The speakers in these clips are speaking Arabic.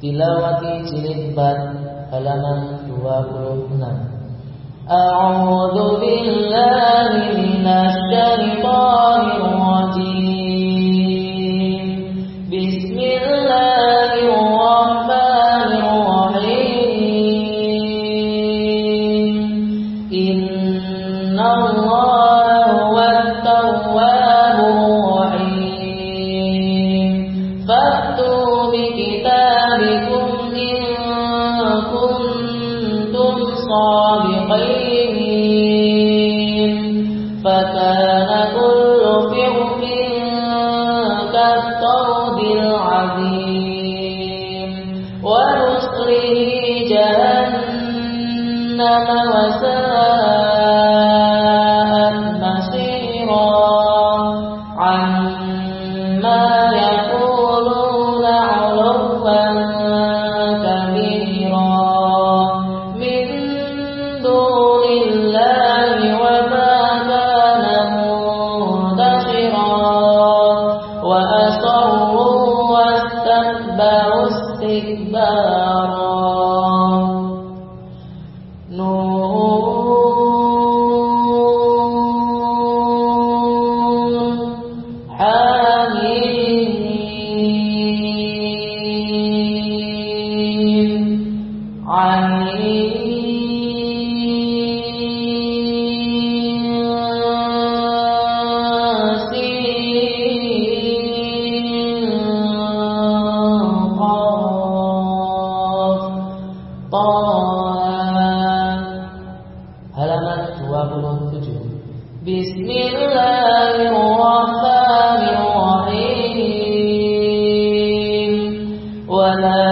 Tilawati Jilid 4 halaman 26 A'udzu billahi minasy syaithanir rajim طه ولا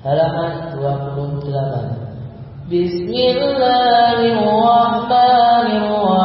Halaman 28 Bismillahirrahmanirrahim.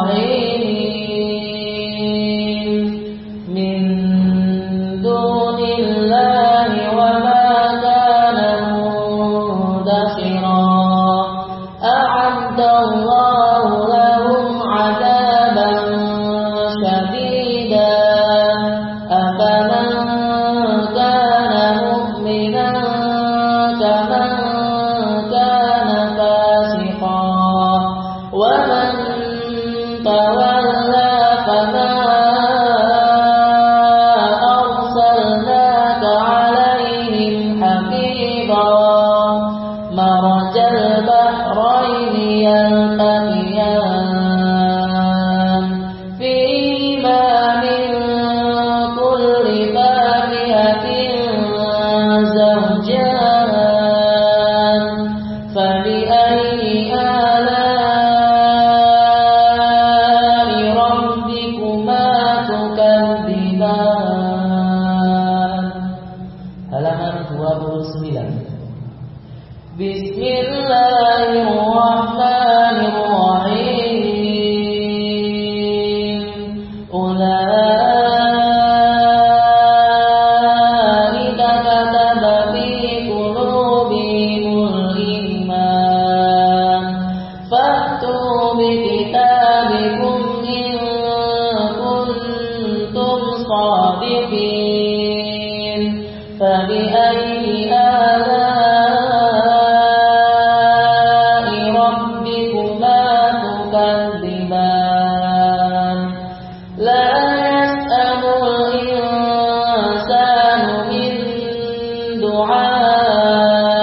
دعاء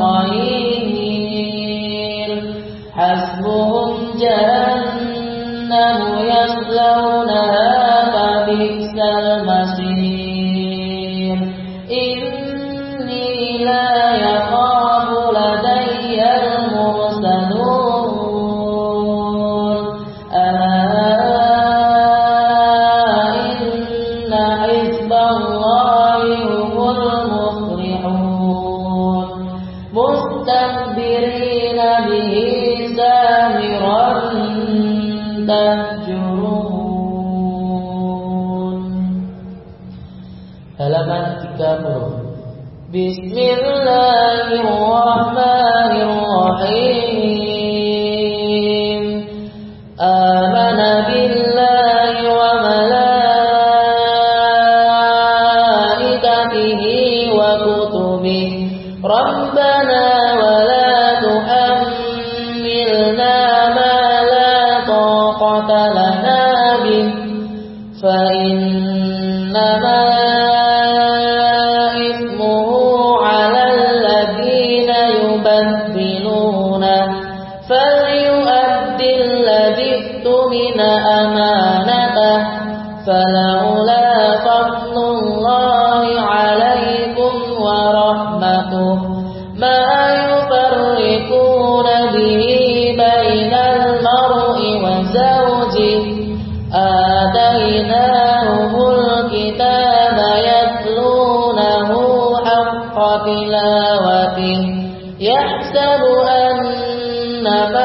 خير حسبهم جهنم يصلونها فبئس المصير. dan30 Bismillahirrahmanirrahim Amana billahi wa malaikatihi wa kutubihi Rabbana wa la tuhammilna ma la taqata lana bih fa in يبدلونه فليؤد الذي اؤتمن أمانته. فلولا فضل الله عليكم ورحمته ما يفرقون به بين المرء وزوجه. آتيناهم الكتاب يتلونه حق تلاوته. يحسب أن ما